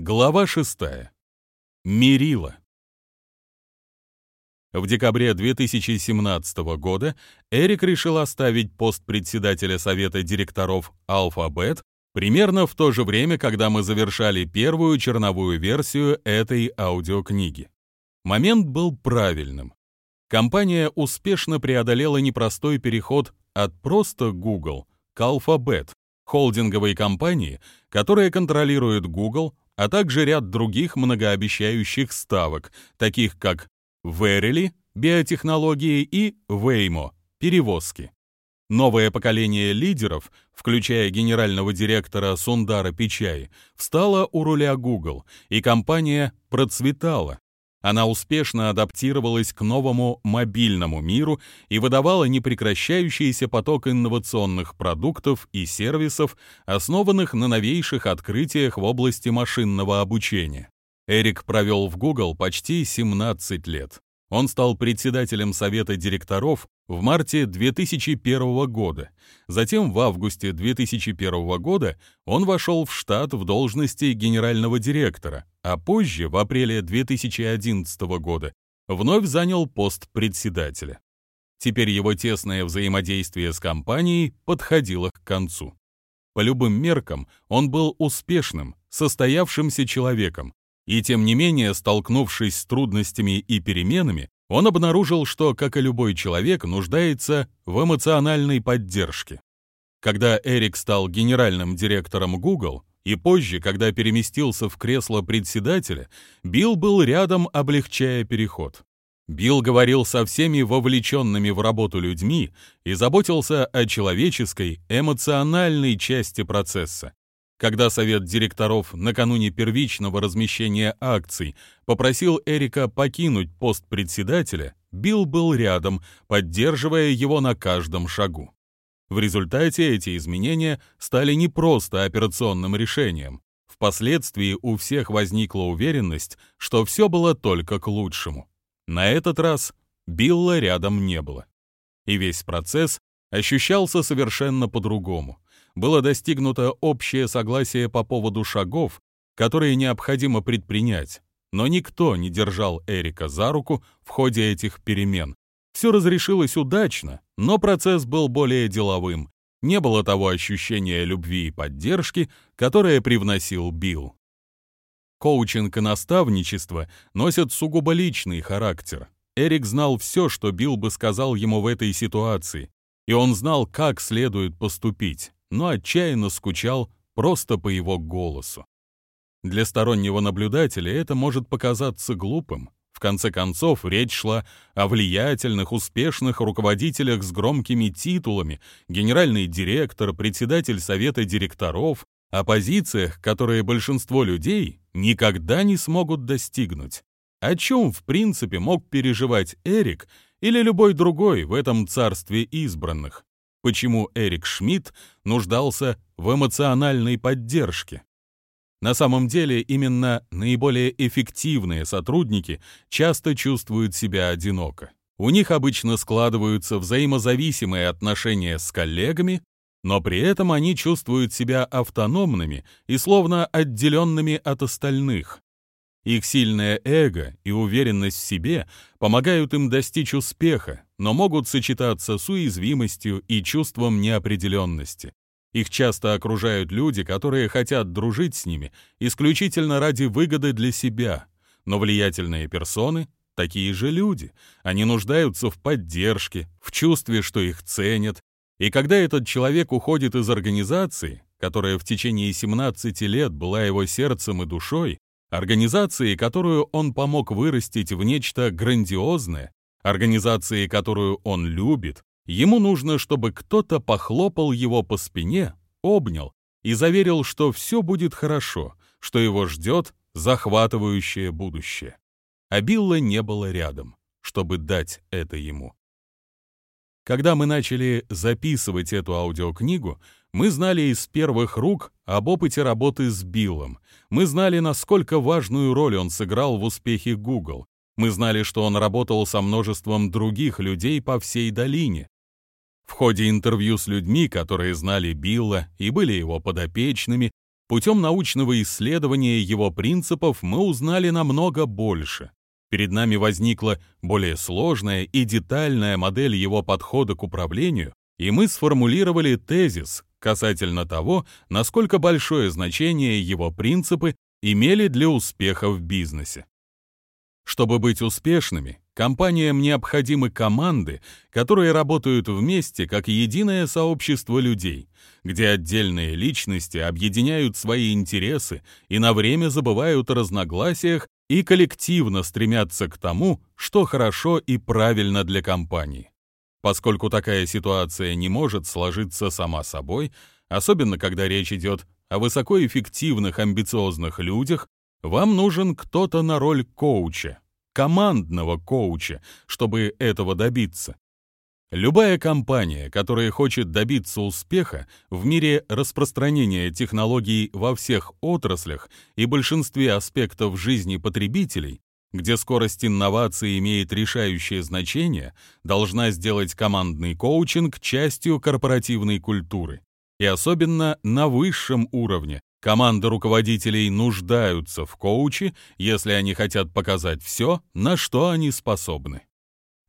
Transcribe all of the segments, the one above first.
Глава 6. Мерила. В декабре 2017 года Эрик решил оставить пост председателя совета директоров Alphabet примерно в то же время, когда мы завершали первую черновую версию этой аудиокниги. Момент был правильным. Компания успешно преодолела непростой переход от просто Google к Alphabet, холдинговой компании, которая контролирует Google, а также ряд других многообещающих ставок, таких как Verily, биотехнологии и Waymo, перевозки. Новое поколение лидеров, включая генерального директора Сундара Пичай, встало у руля Google, и компания процветала, она успешно адаптировалась к новому мобильному миру и выдавала непрекращающийся поток инновационных продуктов и сервисов, основанных на новейших открытиях в области машинного обучения. Эрик провел в Google почти 17 лет. Он стал председателем совета директоров в марте 2001 года. Затем в августе 2001 года он вошел в штат в должности генерального директора, а позже, в апреле 2011 года, вновь занял пост председателя. Теперь его тесное взаимодействие с компанией подходило к концу. По любым меркам он был успешным, состоявшимся человеком, и тем не менее, столкнувшись с трудностями и переменами, он обнаружил, что, как и любой человек, нуждается в эмоциональной поддержке. Когда Эрик стал генеральным директором Google, и позже, когда переместился в кресло председателя, Билл был рядом, облегчая переход. Билл говорил со всеми вовлеченными в работу людьми и заботился о человеческой, эмоциональной части процесса, когда совет директоров накануне первичного размещения акций попросил Эрика покинуть пост председателя, Билл был рядом, поддерживая его на каждом шагу. В результате эти изменения стали не просто операционным решением. Впоследствии у всех возникла уверенность, что все было только к лучшему. На этот раз Билла рядом не было. И весь процесс ощущался совершенно по-другому было достигнуто общее согласие по поводу шагов, которые необходимо предпринять, но никто не держал Эрика за руку в ходе этих перемен. Все разрешилось удачно, но процесс был более деловым. Не было того ощущения любви и поддержки, которое привносил Билл. Коучинг и наставничество носят сугубо личный характер. Эрик знал все, что Билл бы сказал ему в этой ситуации, и он знал, как следует поступить но отчаянно скучал просто по его голосу. Для стороннего наблюдателя это может показаться глупым. В конце концов, речь шла о влиятельных, успешных руководителях с громкими титулами, генеральный директор, председатель совета директоров, о позициях, которые большинство людей никогда не смогут достигнуть. О чем, в принципе, мог переживать Эрик или любой другой в этом царстве избранных? Почему Эрик Шмидт нуждался в эмоциональной поддержке. На самом деле, именно наиболее эффективные сотрудники часто чувствуют себя одиноко. У них обычно складываются взаимозависимые отношения с коллегами, но при этом они чувствуют себя автономными и словно отделенными от остальных. Их сильное эго и уверенность в себе помогают им достичь успеха, но могут сочетаться с уязвимостью и чувством неопределенности. Их часто окружают люди, которые хотят дружить с ними исключительно ради выгоды для себя, но влиятельные персоны — такие же люди. Они нуждаются в поддержке, в чувстве, что их ценят. И когда этот человек уходит из организации, которая в течение 17 лет была его сердцем и душой, Организации, которую он помог вырастить в нечто грандиозное, организации, которую он любит, ему нужно, чтобы кто-то похлопал его по спине, обнял и заверил, что все будет хорошо, что его ждет захватывающее будущее. А Билла не было рядом, чтобы дать это ему. Когда мы начали записывать эту аудиокнигу, мы знали из первых рук об опыте работы с Биллом. Мы знали, насколько важную роль он сыграл в успехе Google. Мы знали, что он работал со множеством других людей по всей долине. В ходе интервью с людьми, которые знали Билла и были его подопечными, Путем научного исследования его принципов мы узнали намного больше. Перед нами возникла более сложная и детальная модель его подхода к управлению, и мы сформулировали тезис касательно того, насколько большое значение его принципы имели для успеха в бизнесе. Чтобы быть успешными, компаниям необходимы команды, которые работают вместе как единое сообщество людей, где отдельные личности объединяют свои интересы и на время забывают о разногласиях и коллективно стремятся к тому, что хорошо и правильно для компании. Поскольку такая ситуация не может сложиться сама собой, особенно когда речь идет о высокоэффективных амбициозных людях, вам нужен кто-то на роль коуча, командного коуча, чтобы этого добиться. Любая компания, которая хочет добиться успеха в мире распространения технологий во всех отраслях и большинстве аспектов жизни потребителей, где скорость инновации имеет решающее значение, должна сделать командный коучинг частью корпоративной культуры. И особенно на высшем уровне. Команды руководителей нуждаются в коуче, если они хотят показать все, на что они способны.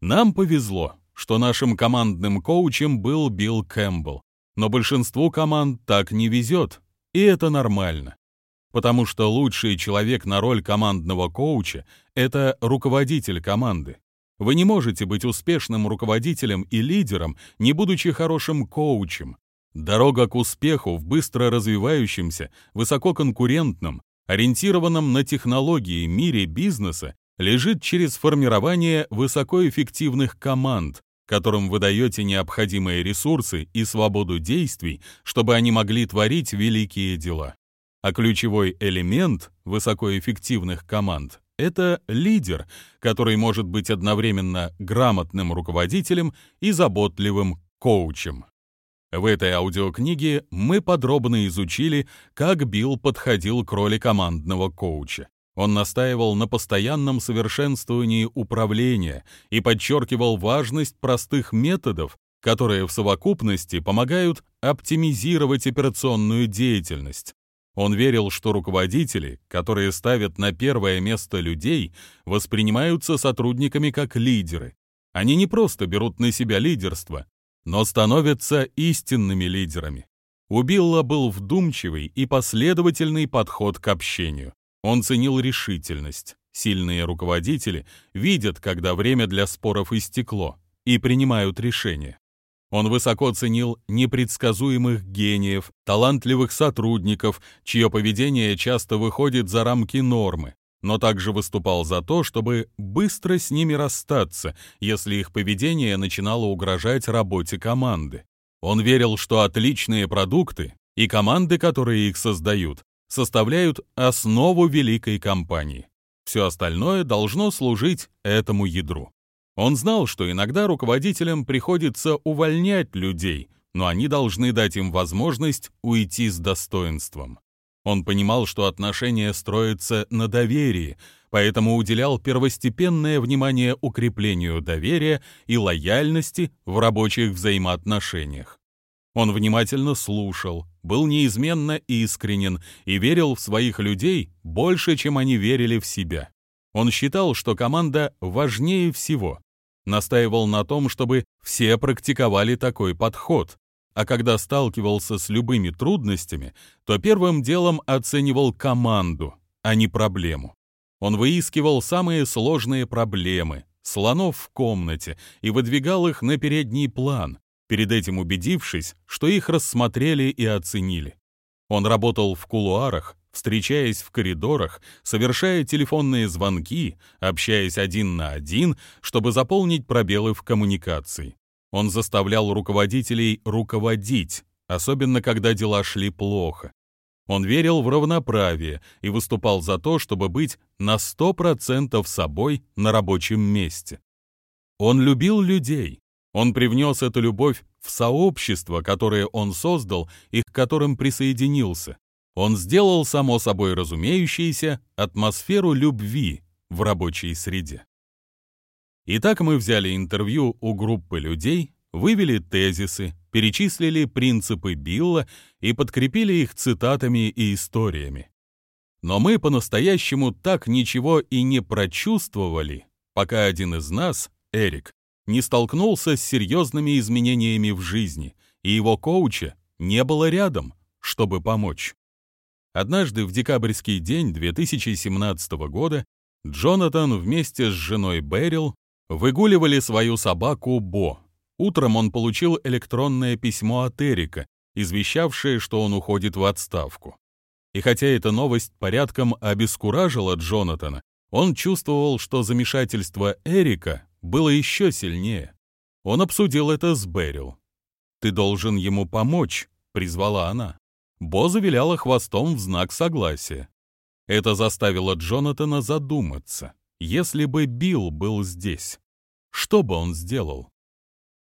Нам повезло что нашим командным коучем был Билл Кэмпбелл. Но большинству команд так не везет, и это нормально. Потому что лучший человек на роль командного коуча — это руководитель команды. Вы не можете быть успешным руководителем и лидером, не будучи хорошим коучем. Дорога к успеху в быстро развивающемся, высококонкурентном, ориентированном на технологии мире бизнеса лежит через формирование высокоэффективных команд, которым вы даете необходимые ресурсы и свободу действий, чтобы они могли творить великие дела. А ключевой элемент высокоэффективных команд — это лидер, который может быть одновременно грамотным руководителем и заботливым коучем. В этой аудиокниге мы подробно изучили, как Билл подходил к роли командного коуча. Он настаивал на постоянном совершенствовании управления и подчеркивал важность простых методов, которые в совокупности помогают оптимизировать операционную деятельность. Он верил, что руководители, которые ставят на первое место людей, воспринимаются сотрудниками как лидеры. Они не просто берут на себя лидерство, но становятся истинными лидерами. У Билла был вдумчивый и последовательный подход к общению. Он ценил решительность. Сильные руководители видят, когда время для споров истекло, и принимают решения. Он высоко ценил непредсказуемых гениев, талантливых сотрудников, чье поведение часто выходит за рамки нормы, но также выступал за то, чтобы быстро с ними расстаться, если их поведение начинало угрожать работе команды. Он верил, что отличные продукты и команды, которые их создают, составляют основу великой компании. Все остальное должно служить этому ядру. Он знал, что иногда руководителям приходится увольнять людей, но они должны дать им возможность уйти с достоинством. Он понимал, что отношения строятся на доверии, поэтому уделял первостепенное внимание укреплению доверия и лояльности в рабочих взаимоотношениях. Он внимательно слушал, был неизменно искренен и верил в своих людей больше, чем они верили в себя. Он считал, что команда важнее всего. Настаивал на том, чтобы все практиковали такой подход. А когда сталкивался с любыми трудностями, то первым делом оценивал команду, а не проблему. Он выискивал самые сложные проблемы, слонов в комнате, и выдвигал их на передний план, перед этим убедившись, что их рассмотрели и оценили. Он работал в кулуарах, встречаясь в коридорах, совершая телефонные звонки, общаясь один на один, чтобы заполнить пробелы в коммуникации. Он заставлял руководителей руководить, особенно когда дела шли плохо. Он верил в равноправие и выступал за то, чтобы быть на 100% собой на рабочем месте. Он любил людей, он привнес эту любовь в сообщество, которое он создал и к которым присоединился. Он сделал, само собой разумеющееся, атмосферу любви в рабочей среде. Итак, мы взяли интервью у группы людей, вывели тезисы, перечислили принципы Билла и подкрепили их цитатами и историями. Но мы по-настоящему так ничего и не прочувствовали, пока один из нас, Эрик, не столкнулся с серьезными изменениями в жизни, и его коуча не было рядом, чтобы помочь. Однажды в декабрьский день 2017 года Джонатан вместе с женой Берил выгуливали свою собаку Бо. Утром он получил электронное письмо от Эрика, извещавшее, что он уходит в отставку. И хотя эта новость порядком обескуражила Джонатана, он чувствовал, что замешательство Эрика было еще сильнее. Он обсудил это с Берил. «Ты должен ему помочь», — призвала она. Бо завиляла хвостом в знак согласия. Это заставило Джонатана задуматься. Если бы Билл был здесь, что бы он сделал?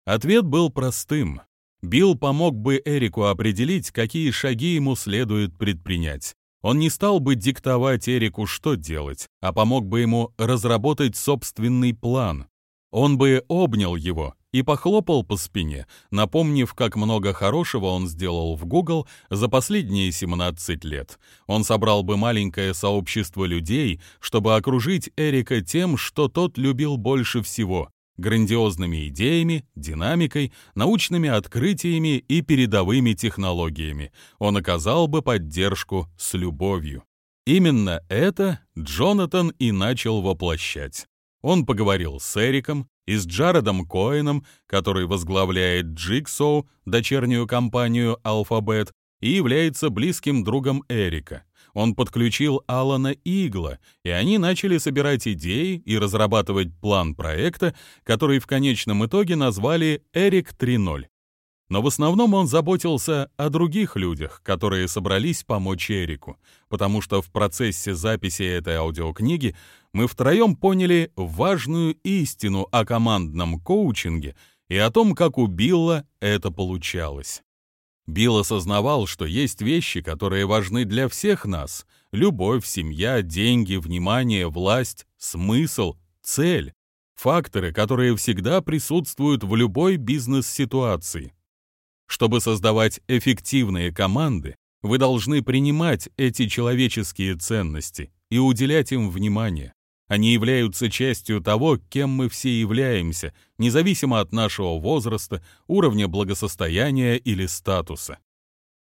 Ответ был простым. Билл помог бы Эрику определить, какие шаги ему следует предпринять. Он не стал бы диктовать Эрику, что делать, а помог бы ему разработать собственный план. Он бы обнял его и похлопал по спине, напомнив, как много хорошего он сделал в Google за последние 17 лет. Он собрал бы маленькое сообщество людей, чтобы окружить Эрика тем, что тот любил больше всего грандиозными идеями, динамикой, научными открытиями и передовыми технологиями. Он оказал бы поддержку с любовью. Именно это Джонатан и начал воплощать. Он поговорил с Эриком и с Джаредом Коэном, который возглавляет Jigsaw, дочернюю компанию Alphabet, и является близким другом Эрика. Он подключил Алана Игла, и они начали собирать идеи и разрабатывать план проекта, который в конечном итоге назвали «Эрик 3.0». Но в основном он заботился о других людях, которые собрались помочь Эрику, потому что в процессе записи этой аудиокниги мы втроем поняли важную истину о командном коучинге и о том, как у Билла это получалось. Билл осознавал, что есть вещи, которые важны для всех нас. Любовь, семья, деньги, внимание, власть, смысл, цель. Факторы, которые всегда присутствуют в любой бизнес-ситуации. Чтобы создавать эффективные команды, вы должны принимать эти человеческие ценности и уделять им внимание. Они являются частью того, кем мы все являемся, независимо от нашего возраста, уровня благосостояния или статуса.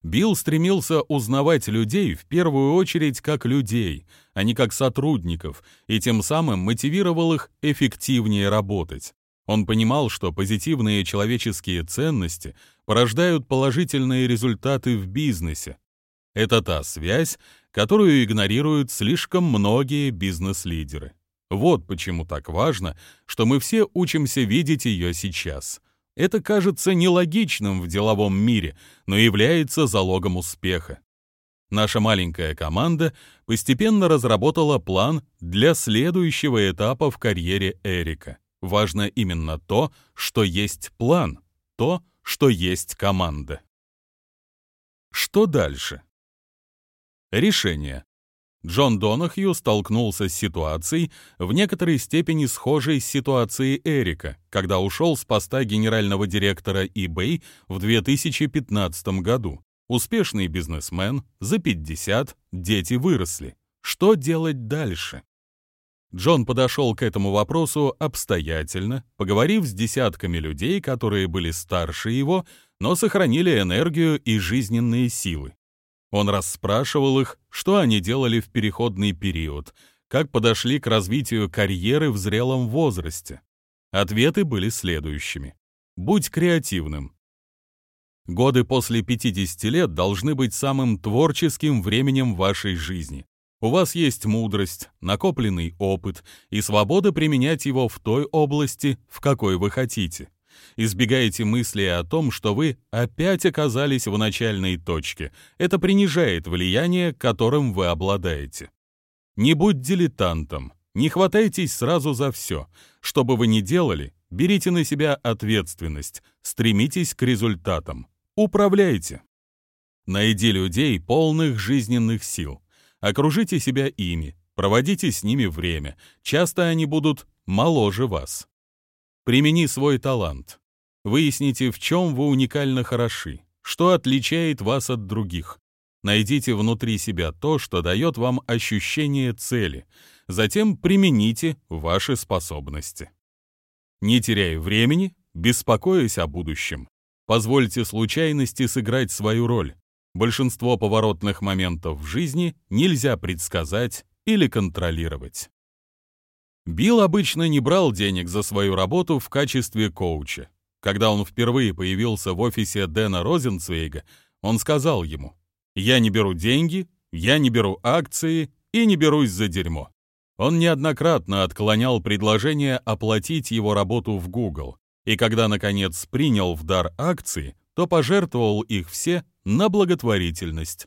Билл стремился узнавать людей в первую очередь как людей, а не как сотрудников, и тем самым мотивировал их эффективнее работать. Он понимал, что позитивные человеческие ценности порождают положительные результаты в бизнесе. Это та связь, которую игнорируют слишком многие бизнес-лидеры. Вот почему так важно, что мы все учимся видеть ее сейчас. Это кажется нелогичным в деловом мире, но является залогом успеха. Наша маленькая команда постепенно разработала план для следующего этапа в карьере Эрика. Важно именно то, что есть план, то, что есть команда. Что дальше? Решение. Джон Донахью столкнулся с ситуацией, в некоторой степени схожей с ситуацией Эрика, когда ушел с поста генерального директора eBay в 2015 году. Успешный бизнесмен, за 50, дети выросли. Что делать дальше? Джон подошел к этому вопросу обстоятельно, поговорив с десятками людей, которые были старше его, но сохранили энергию и жизненные силы. Он расспрашивал их, что они делали в переходный период, как подошли к развитию карьеры в зрелом возрасте. Ответы были следующими. Будь креативным. Годы после 50 лет должны быть самым творческим временем вашей жизни. У вас есть мудрость, накопленный опыт и свобода применять его в той области, в какой вы хотите. Избегайте мысли о том, что вы опять оказались в начальной точке. Это принижает влияние, которым вы обладаете. Не будь дилетантом, не хватайтесь сразу за все. Что бы вы ни делали, берите на себя ответственность, стремитесь к результатам. Управляйте. Найди людей, полных жизненных сил. Окружите себя ими, проводите с ними время. Часто они будут моложе вас. Примени свой талант. Выясните, в чем вы уникально хороши, что отличает вас от других. Найдите внутри себя то, что дает вам ощущение цели. Затем примените ваши способности. Не теряя времени, беспокоясь о будущем. Позвольте случайности сыграть свою роль. Большинство поворотных моментов в жизни нельзя предсказать или контролировать. Билл обычно не брал денег за свою работу в качестве коуча. Когда он впервые появился в офисе Дэна Розенцвейга, он сказал ему, «Я не беру деньги, я не беру акции и не берусь за дерьмо». Он неоднократно отклонял предложение оплатить его работу в Google, и когда, наконец, принял в дар акции, то пожертвовал их все на благотворительность.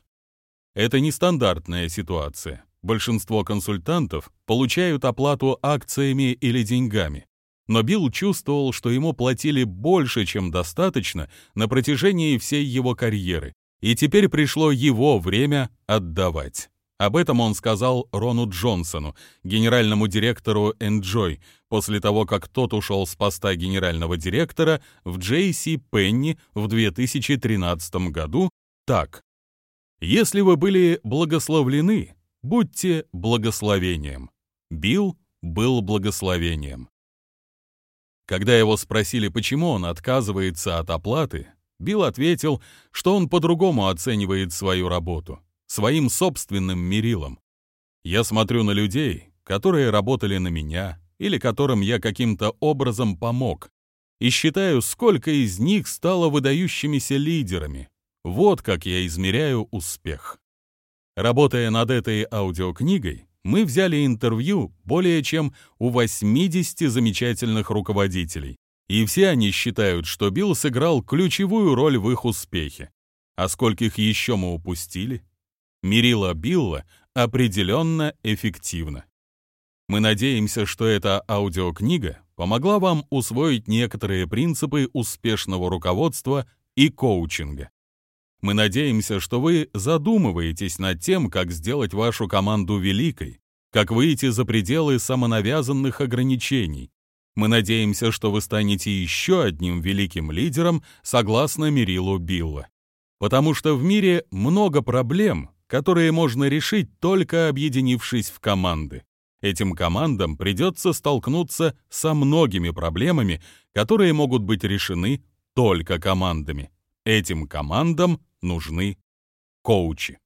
Это нестандартная ситуация. Большинство консультантов получают оплату акциями или деньгами. Но Билл чувствовал, что ему платили больше, чем достаточно на протяжении всей его карьеры, и теперь пришло его время отдавать. Об этом он сказал Рону Джонсону, генеральному директору Enjoy, после того, как тот ушел с поста генерального директора в JC Пенни в 2013 году так. «Если вы были благословлены, будьте благословением». Билл был благословением. Когда его спросили, почему он отказывается от оплаты, Билл ответил, что он по-другому оценивает свою работу своим собственным мерилом. Я смотрю на людей, которые работали на меня или которым я каким-то образом помог, и считаю, сколько из них стало выдающимися лидерами. Вот как я измеряю успех. Работая над этой аудиокнигой, мы взяли интервью более чем у 80 замечательных руководителей, и все они считают, что Билл сыграл ключевую роль в их успехе. А скольких еще мы упустили? мерила Билла определенно эффективно. Мы надеемся, что эта аудиокнига помогла вам усвоить некоторые принципы успешного руководства и коучинга. Мы надеемся, что вы задумываетесь над тем, как сделать вашу команду великой, как выйти за пределы самонавязанных ограничений. Мы надеемся, что вы станете еще одним великим лидером согласно Мерилу Билла. Потому что в мире много проблем, которые можно решить только объединившись в команды. Этим командам придется столкнуться со многими проблемами, которые могут быть решены только командами. Этим командам нужны коучи.